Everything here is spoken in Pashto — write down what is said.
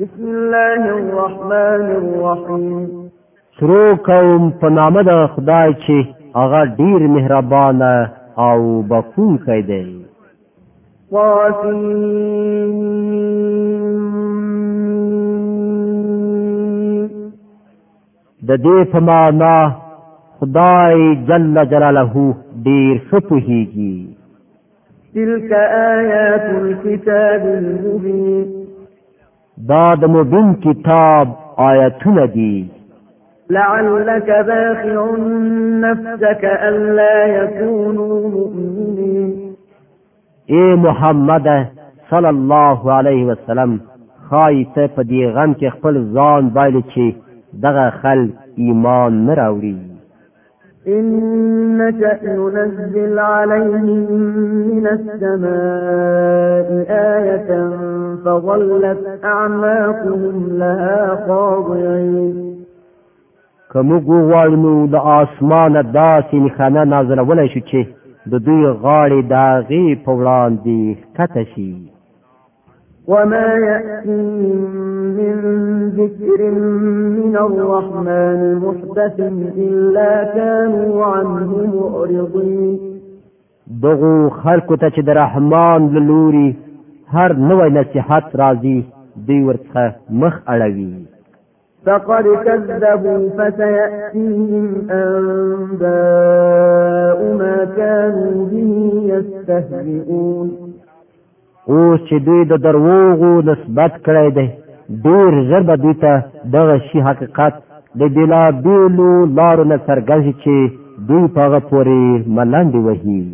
بسم الله الرحمن الرحیم شروع کوم په نامه د خدای چې هغه ډیر مهربان او بخون کوي دی د دې په معنا خدای جل جلاله ډیر خپوهیږي تلك آيات الكتاب المبين دا د مبین کتاب آیتونه دي لعلك باخع نفسك ألا يكونوا مؤمنين اے محمد صلی الله علیه وسلم خایت په دی غم کې خپل ځان بایل چې دغه خل ایمان نه راوړي إنك ننزل عليهم من السماء فظلت اعناقهم لها خاضعين کومو غواړو نو د اسمانه داسې نخانه نازل ولای شو چې د دوی غاړې داغي په وړاندې کته شي وما يأتيهم من ذكر من الرحمن محدث إلا كانوا عنه مؤرضين دغو خلقو ته چې د رحمان لوري هر نوې نصيحت راځي دوی ورڅخه مخ اړوي فقد كذبوا فسيأتيهم أنباء ما كانوا به يستهزئون او چې دوی د دروغو نسبت کړی دی ډیر ژر به دوی ته دغه شی حقیقت د بېلابېلو لارو نه څرګند چې دوی په هغه پورې ملنډې وهي